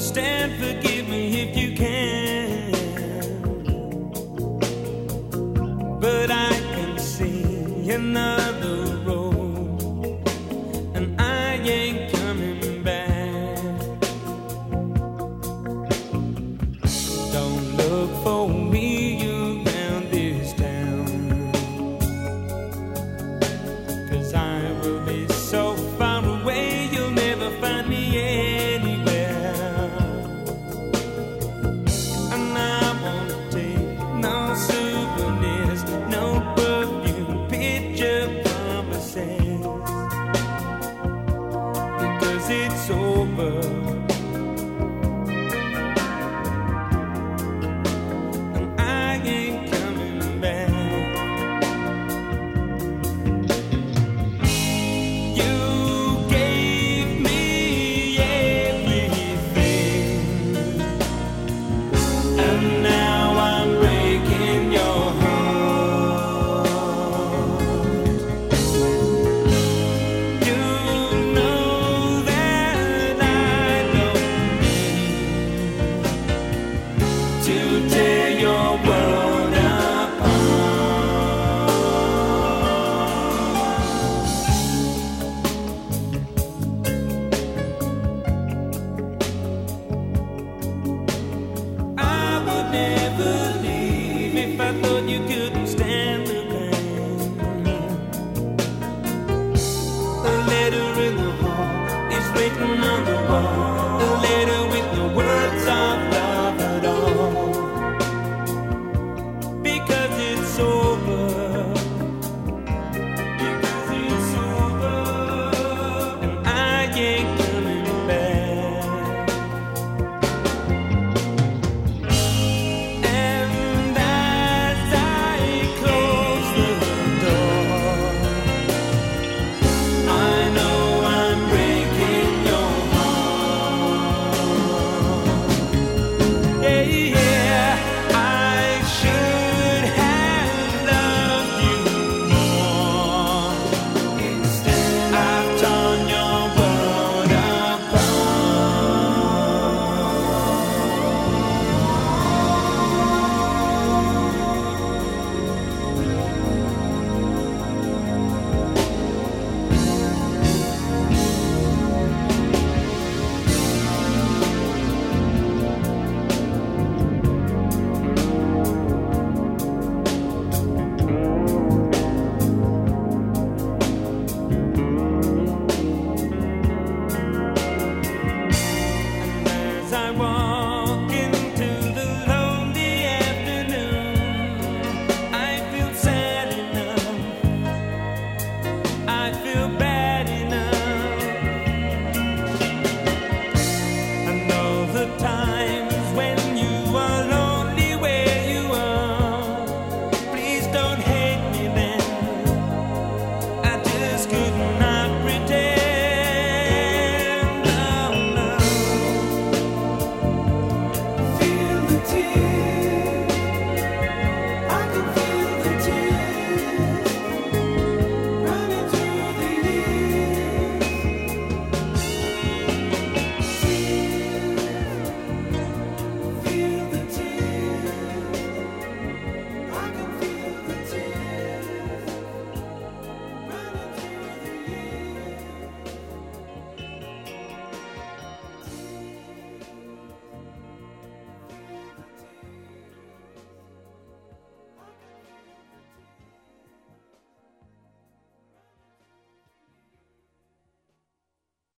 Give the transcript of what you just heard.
understand. Forgive me if you can. But I can see another road, and I ain't coming back. Don't look for me around this town. Cause I will be it's over. Don't mean to tear your world